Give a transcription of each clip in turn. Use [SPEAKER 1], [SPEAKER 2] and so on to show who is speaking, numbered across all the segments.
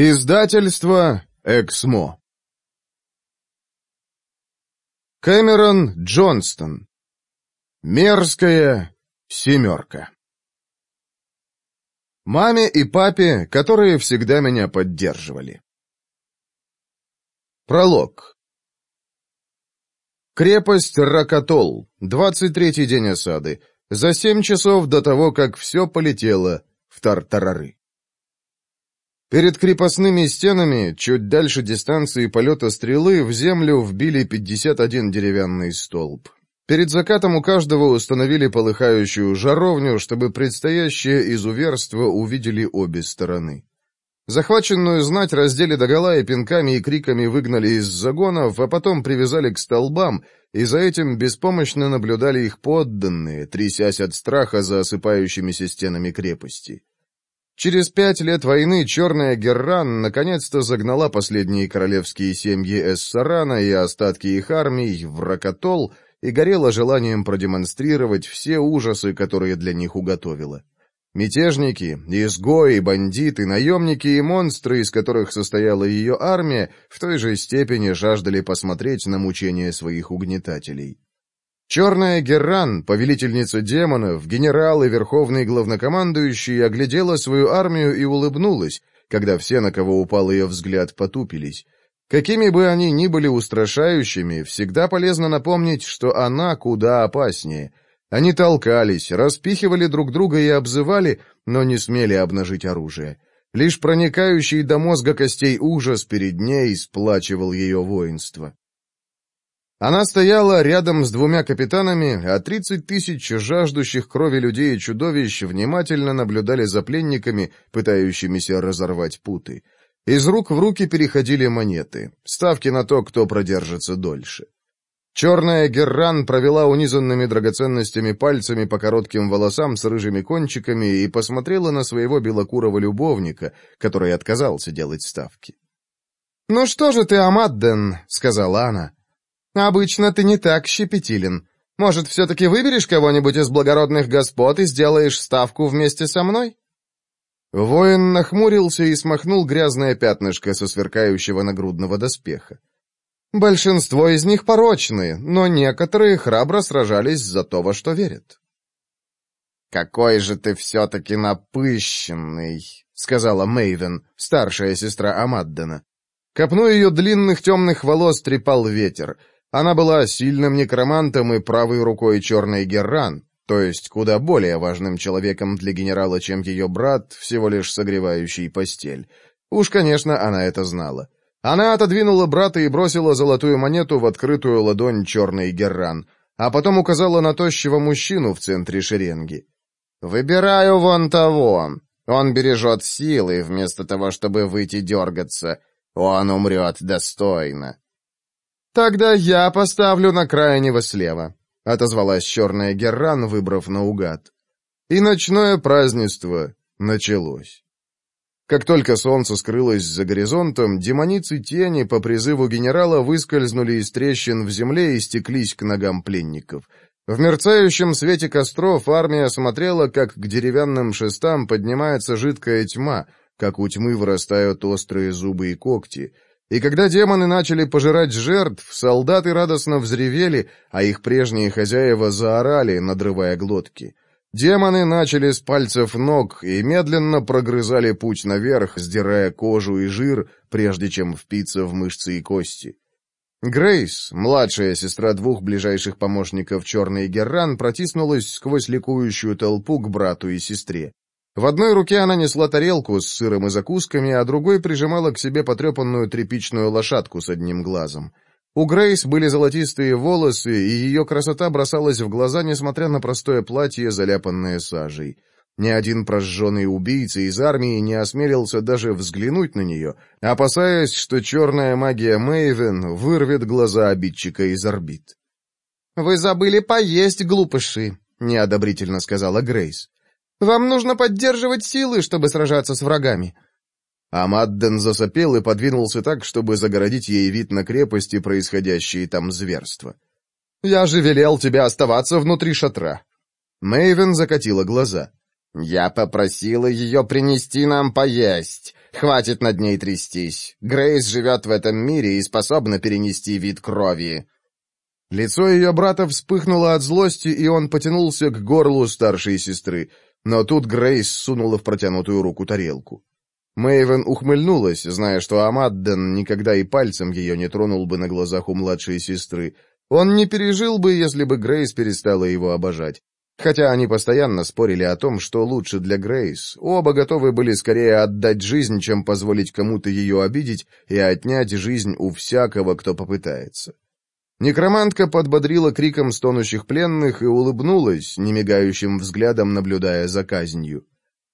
[SPEAKER 1] Издательство «Эксмо». Кэмерон Джонстон. Мерзкая семерка. Маме и папе, которые всегда меня поддерживали. Пролог. Крепость Ракатол. 23-й день осады. За семь часов до того, как все полетело в Тартарары. Перед крепостными стенами, чуть дальше дистанции полета стрелы, в землю вбили 51 деревянный столб. Перед закатом у каждого установили полыхающую жаровню, чтобы предстоящее изуверство увидели обе стороны. Захваченную знать раздели догола и пинками и криками выгнали из загонов, а потом привязали к столбам, и за этим беспомощно наблюдали их подданные, трясясь от страха за осыпающимися стенами крепости. Через пять лет войны черная Герран наконец-то загнала последние королевские семьи Эссарана и остатки их армий в Ракатол и горела желанием продемонстрировать все ужасы, которые для них уготовила. Мятежники, изгои, бандиты, наемники и монстры, из которых состояла ее армия, в той же степени жаждали посмотреть на мучения своих угнетателей. Черная Герран, повелительница демонов, генерал и верховный главнокомандующий, оглядела свою армию и улыбнулась, когда все, на кого упал ее взгляд, потупились. Какими бы они ни были устрашающими, всегда полезно напомнить, что она куда опаснее. Они толкались, распихивали друг друга и обзывали, но не смели обнажить оружие. Лишь проникающий до мозга костей ужас перед ней сплачивал ее воинство. Она стояла рядом с двумя капитанами, а 30 тысяч жаждущих крови людей и чудовищ внимательно наблюдали за пленниками, пытающимися разорвать путы. Из рук в руки переходили монеты, ставки на то, кто продержится дольше. Черная Герран провела унизанными драгоценностями пальцами по коротким волосам с рыжими кончиками и посмотрела на своего белокурого любовника, который отказался делать ставки. «Ну что же ты, Амадден?» — сказала она. Обычно ты не так щепетилен. Может, все-таки выберешь кого-нибудь из благородных господ и сделаешь ставку вместе со мной?» Воин нахмурился и смахнул грязное пятнышко со сверкающего нагрудного доспеха. Большинство из них порочные, но некоторые храбро сражались за то, во что верят.
[SPEAKER 2] «Какой же ты все-таки напыщенный!» — сказала Мейвен, старшая сестра Амаддена.
[SPEAKER 1] Копну ее длинных темных волос трепал ветер — она была сильным некромантом и правой рукой черной Герран, то есть куда более важным человеком для генерала, чем ее брат, всего лишь согревающий постель. Уж, конечно, она это знала. Она отодвинула брата и бросила золотую монету в открытую ладонь черной Герран, а потом указала на тощего мужчину в центре шеренги.
[SPEAKER 2] «Выбираю вон того. Он бережет силы, вместо того, чтобы выйти дергаться. Он умрет достойно».
[SPEAKER 1] «Тогда я поставлю на крайнего слева», — отозвалась черная Герран, выбрав наугад. И ночное празднество началось. Как только солнце скрылось за горизонтом, демоницы тени по призыву генерала выскользнули из трещин в земле и стеклись к ногам пленников. В мерцающем свете костров армия смотрела, как к деревянным шестам поднимается жидкая тьма, как у тьмы вырастают острые зубы и когти — и когда демоны начали пожирать жертв, солдаты радостно взревели, а их прежние хозяева заорали, надрывая глотки. Демоны начали с пальцев ног и медленно прогрызали путь наверх, сдирая кожу и жир, прежде чем впиться в мышцы и кости. Грейс, младшая сестра двух ближайших помощников Черный Герран, протиснулась сквозь ликующую толпу к брату и сестре. В одной руке она несла тарелку с сыром и закусками, а другой прижимала к себе потрепанную тряпичную лошадку с одним глазом. У Грейс были золотистые волосы, и ее красота бросалась в глаза, несмотря на простое платье, заляпанное сажей. Ни один прожженный убийца из армии не осмелился даже взглянуть на нее, опасаясь, что черная магия Мэйвен вырвет глаза обидчика из орбит.
[SPEAKER 3] «Вы забыли поесть, глупыши», — неодобрительно сказала Грейс. Вам нужно поддерживать силы, чтобы сражаться с врагами».
[SPEAKER 1] Амадден засопел и подвинулся так, чтобы загородить ей вид на крепости, происходящие там зверства. «Я же велел тебе оставаться внутри шатра». Мэйвен закатила глаза.
[SPEAKER 2] «Я попросила ее принести нам поесть. Хватит над ней трястись. Грейс живет в этом мире и способна перенести вид крови».
[SPEAKER 1] Лицо ее брата вспыхнуло от злости, и он потянулся к горлу старшей сестры — но тут Грейс сунула в протянутую руку тарелку. Мэйвен ухмыльнулась, зная, что Амадден никогда и пальцем ее не тронул бы на глазах у младшей сестры. Он не пережил бы, если бы Грейс перестала его обожать. Хотя они постоянно спорили о том, что лучше для Грейс. Оба готовы были скорее отдать жизнь, чем позволить кому-то ее обидеть и отнять жизнь у всякого, кто попытается. Некромантка подбодрила криком стонущих пленных и улыбнулась, немигающим взглядом наблюдая за казнью.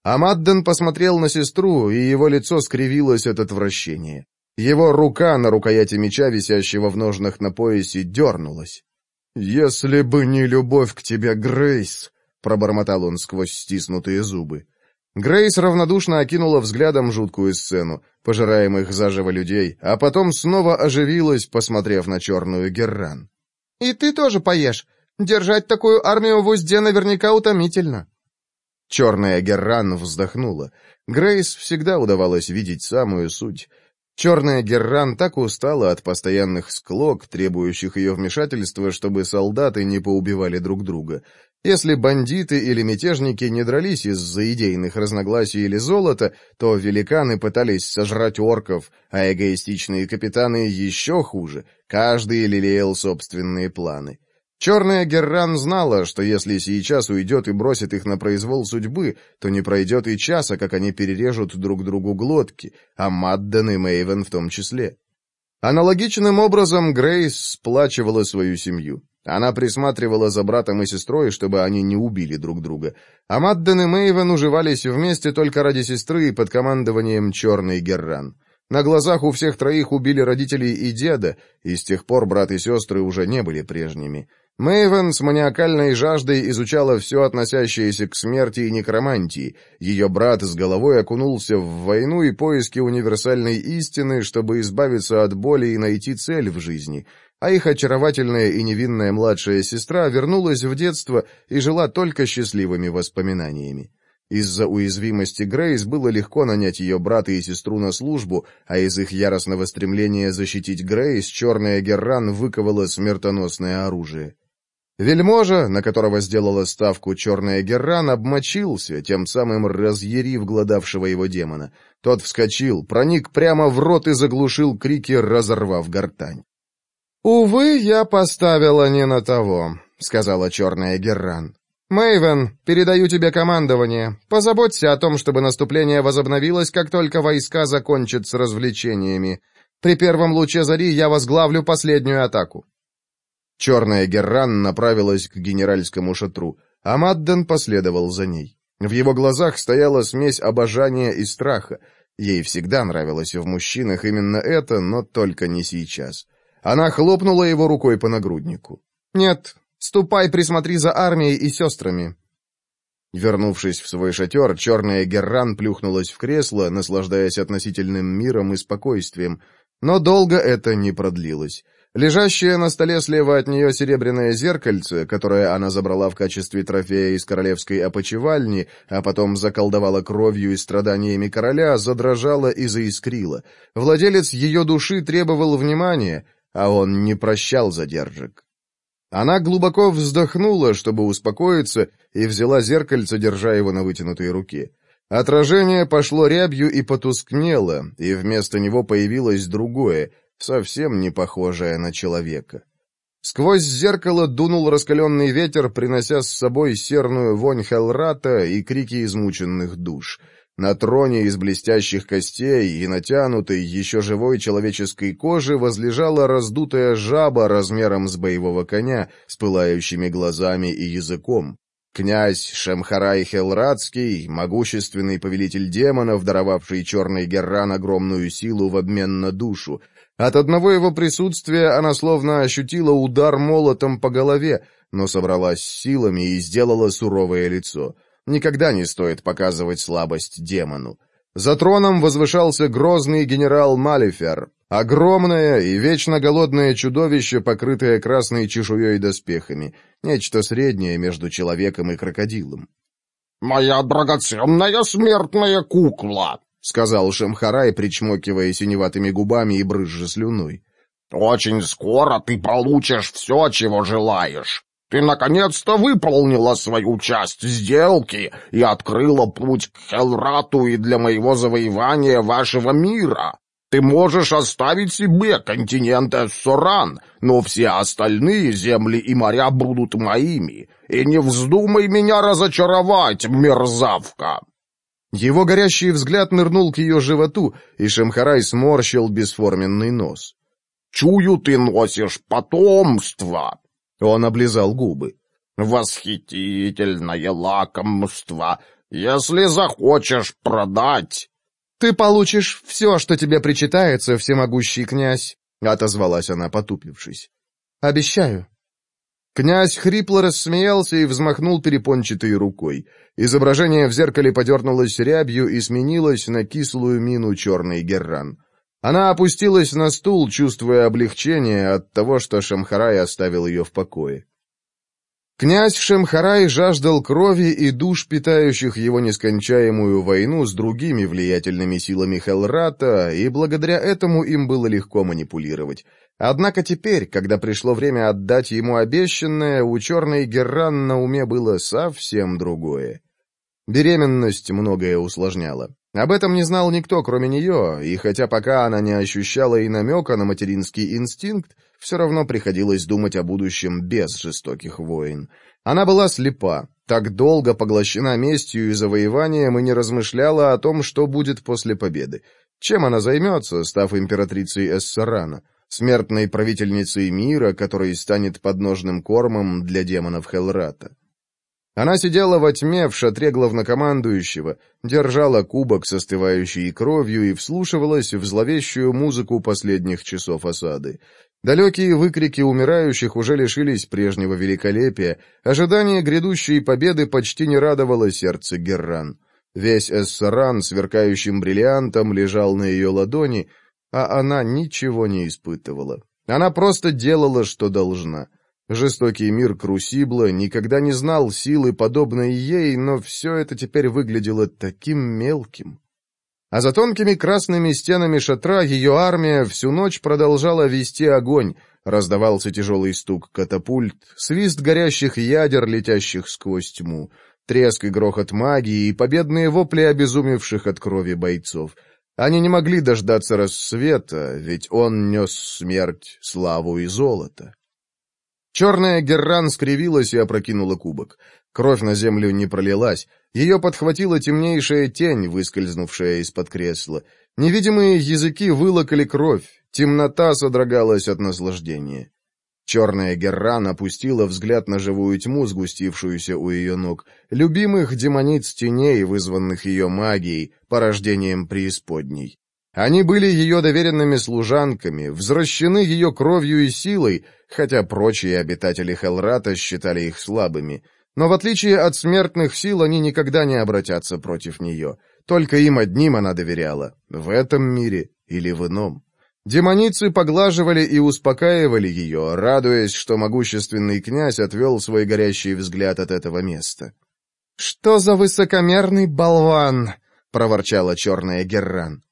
[SPEAKER 1] А Мадден посмотрел на сестру, и его лицо скривилось от отвращения. Его рука на рукояти меча, висящего в ножнах на поясе, дернулась. «Если бы не любовь к тебе, Грейс!» — пробормотал он сквозь стиснутые зубы. Грейс равнодушно окинула взглядом жуткую сцену, пожираемых заживо людей, а потом снова оживилась, посмотрев на черную Герран. «И ты тоже поешь. Держать такую армию в узде наверняка утомительно». Черная Герран вздохнула. Грейс всегда удавалось видеть самую суть. Черная Герран так устала от постоянных склок, требующих ее вмешательства, чтобы солдаты не поубивали друг друга. Если бандиты или мятежники не дрались из-за идейных разногласий или золота, то великаны пытались сожрать орков, а эгоистичные капитаны еще хуже, каждый лелеял собственные планы. Черная Герран знала, что если сейчас уйдет и бросит их на произвол судьбы, то не пройдет и часа, как они перережут друг другу глотки, а Мадден и Мэйвен в том числе. Аналогичным образом Грейс сплачивала свою семью. Она присматривала за братом и сестрой, чтобы они не убили друг друга. А Мадден и Мэйвен уживались вместе только ради сестры и под командованием Черный Герран. На глазах у всех троих убили родителей и деда, и с тех пор брат и сестры уже не были прежними. Мэйвен с маниакальной жаждой изучала все, относящееся к смерти и некромантии. Ее брат с головой окунулся в войну и поиски универсальной истины, чтобы избавиться от боли и найти цель в жизни — а их очаровательная и невинная младшая сестра вернулась в детство и жила только счастливыми воспоминаниями. Из-за уязвимости Грейс было легко нанять ее брата и сестру на службу, а из их яростного стремления защитить Грейс черная Герран выковала смертоносное оружие. Вельможа, на которого сделала ставку черная Герран, обмочился, тем самым разъярив гладавшего его демона. Тот вскочил, проник прямо в рот и заглушил крики, разорвав гортань. «Увы, я поставила не на того», — сказала черная Герран. «Мэйвен, передаю тебе командование. Позаботься о том, чтобы наступление возобновилось, как только войска закончат с развлечениями. При первом луче зари я возглавлю последнюю атаку». Черная Герран направилась к генеральскому шатру, а Мадден последовал за ней. В его глазах стояла смесь обожания и страха. Ей всегда нравилось в мужчинах именно это, но только не сейчас. Она хлопнула его рукой по нагруднику. «Нет, ступай, присмотри за армией и сестрами». Вернувшись в свой шатер, черная Герран плюхнулась в кресло, наслаждаясь относительным миром и спокойствием. Но долго это не продлилось. Лежащее на столе слева от нее серебряное зеркальце, которое она забрала в качестве трофея из королевской опочивальни, а потом заколдовала кровью и страданиями короля, задрожало и заискрило. Владелец ее души требовал внимания, а он не прощал задержек. Она глубоко вздохнула, чтобы успокоиться, и взяла зеркальце, держа его на вытянутой руке. Отражение пошло рябью и потускнело, и вместо него появилось другое, совсем не похожее на человека. Сквозь зеркало дунул раскаленный ветер, принося с собой серную вонь Хелрата и крики измученных душ — на троне из блестящих костей и натянутой, еще живой человеческой кожи возлежала раздутая жаба размером с боевого коня, с пылающими глазами и языком. Князь Шемхарай Хелрадский, могущественный повелитель демонов, даровавший черный Герран огромную силу в обмен на душу. От одного его присутствия она словно ощутила удар молотом по голове, но собралась силами и сделала суровое лицо. Никогда не стоит показывать слабость демону. За троном возвышался грозный генерал Малифер, огромное и вечно голодное чудовище, покрытое красной чешуей и доспехами, нечто среднее между человеком и крокодилом.
[SPEAKER 4] «Моя драгоценная смертная кукла!»
[SPEAKER 1] — сказал Шамхарай, причмокивая синеватыми губами и брызжа слюной.
[SPEAKER 2] «Очень скоро ты получишь все, чего желаешь ты наконец-то выполнила свою часть сделки и открыла путь к Хелрату и для моего завоевания вашего мира. Ты можешь оставить себе континент Эссоран, но все остальные земли и моря будут моими. И не вздумай меня разочаровать, мерзавка!»
[SPEAKER 1] Его горящий взгляд нырнул к ее животу, и Шамхарай сморщил бесформенный нос.
[SPEAKER 2] «Чую, ты носишь потомство!»
[SPEAKER 1] Он облизал губы.
[SPEAKER 2] «Восхитительное лакомство! Если захочешь продать...»
[SPEAKER 1] «Ты получишь все, что тебе причитается, всемогущий князь», — отозвалась она, потупившись. «Обещаю». Князь хрипло рассмеялся и взмахнул перепончатой рукой. Изображение в зеркале подернулось рябью и сменилось на кислую мину черный герран. Она опустилась на стул, чувствуя облегчение от того, что Шамхарай оставил ее в покое. Князь Шамхарай жаждал крови и душ, питающих его нескончаемую войну с другими влиятельными силами Хелрата, и благодаря этому им было легко манипулировать. Однако теперь, когда пришло время отдать ему обещанное, у черной Герран на уме было совсем другое. Беременность многое усложняла. Об этом не знал никто, кроме нее, и хотя пока она не ощущала и намека на материнский инстинкт, все равно приходилось думать о будущем без жестоких войн. Она была слепа, так долго поглощена местью и завоеванием и не размышляла о том, что будет после победы. Чем она займется, став императрицей Эссарана? Смертной правительницей мира, который станет подножным кормом для демонов Хелрата. Она сидела во тьме в шатре главнокомандующего, держала кубок с остывающей кровью и вслушивалась в зловещую музыку последних часов осады. Далекие выкрики умирающих уже лишились прежнего великолепия, ожидание грядущей победы почти не радовало сердце Герран. Весь Эссаран, сверкающим бриллиантом, лежал на ее ладони, а она ничего не испытывала. Она просто делала, что должна — Жестокий мир Крусибла никогда не знал силы, подобной ей, но все это теперь выглядело таким мелким. А за тонкими красными стенами шатра ее армия всю ночь продолжала вести огонь, раздавался тяжелый стук катапульт, свист горящих ядер, летящих сквозь тьму, треск и грохот магии и победные вопли обезумевших от крови бойцов. Они не могли дождаться рассвета, ведь он нес смерть, славу и золото. Черная герран скривилась и опрокинула кубок. Кровь на землю не пролилась. Ее подхватила темнейшая тень, выскользнувшая из-под кресла. Невидимые языки вылокали кровь. Темнота содрогалась от наслаждения. Черная герран опустила взгляд на живую тьму, сгустившуюся у ее ног, любимых демониц теней, вызванных ее магией, порождением преисподней. Они были ее доверенными служанками, взращены ее кровью и силой, хотя прочие обитатели Хелрата считали их слабыми. Но в отличие от смертных сил, они никогда не обратятся против нее. Только им одним она доверяла, в этом мире или в ином. Демоницы поглаживали и успокаивали ее, радуясь, что могущественный князь отвел свой горящий взгляд от этого места. «Что за высокомерный болван!» — проворчала черная Герран.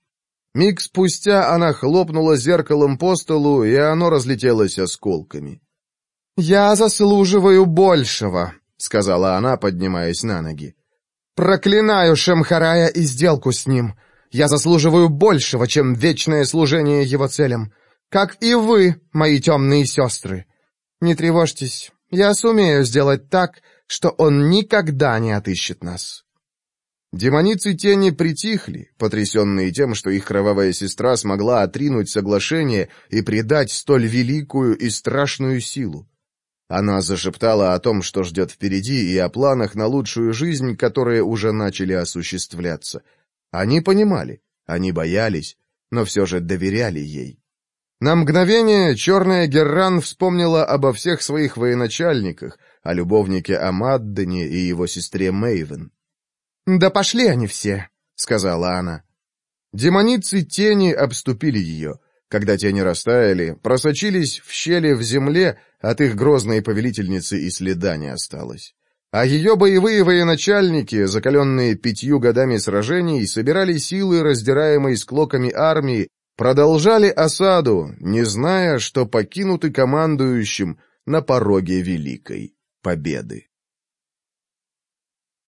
[SPEAKER 1] Миг спустя она хлопнула зеркалом по столу, и оно разлетелось осколками. «Я заслуживаю большего», — сказала она, поднимаясь на ноги. «Проклинаю Шемхарая и сделку с ним. Я заслуживаю большего, чем вечное служение его целям. Как и вы, мои темные сестры. Не тревожьтесь, я сумею сделать так, что он никогда не отыщет нас». Демоницы тени притихли, потрясенные тем, что их кровавая сестра смогла отринуть соглашение и предать столь великую и страшную силу. Она зашептала о том, что ждет впереди, и о планах на лучшую жизнь, которые уже начали осуществляться. Они понимали, они боялись, но все же доверяли ей. На мгновение черная Герран вспомнила обо всех своих военачальниках, о любовнике Амаддене и его сестре Мэйвен. «Да пошли они все», — сказала она. Демоницы тени обступили ее. Когда тени растаяли, просочились в щели в земле, от их грозной повелительницы и следа не осталось. А ее боевые военачальники, закаленные пятью годами сражений, собирали силы, раздираемые склоками армии, продолжали осаду, не зная, что покинуты командующим на пороге великой победы.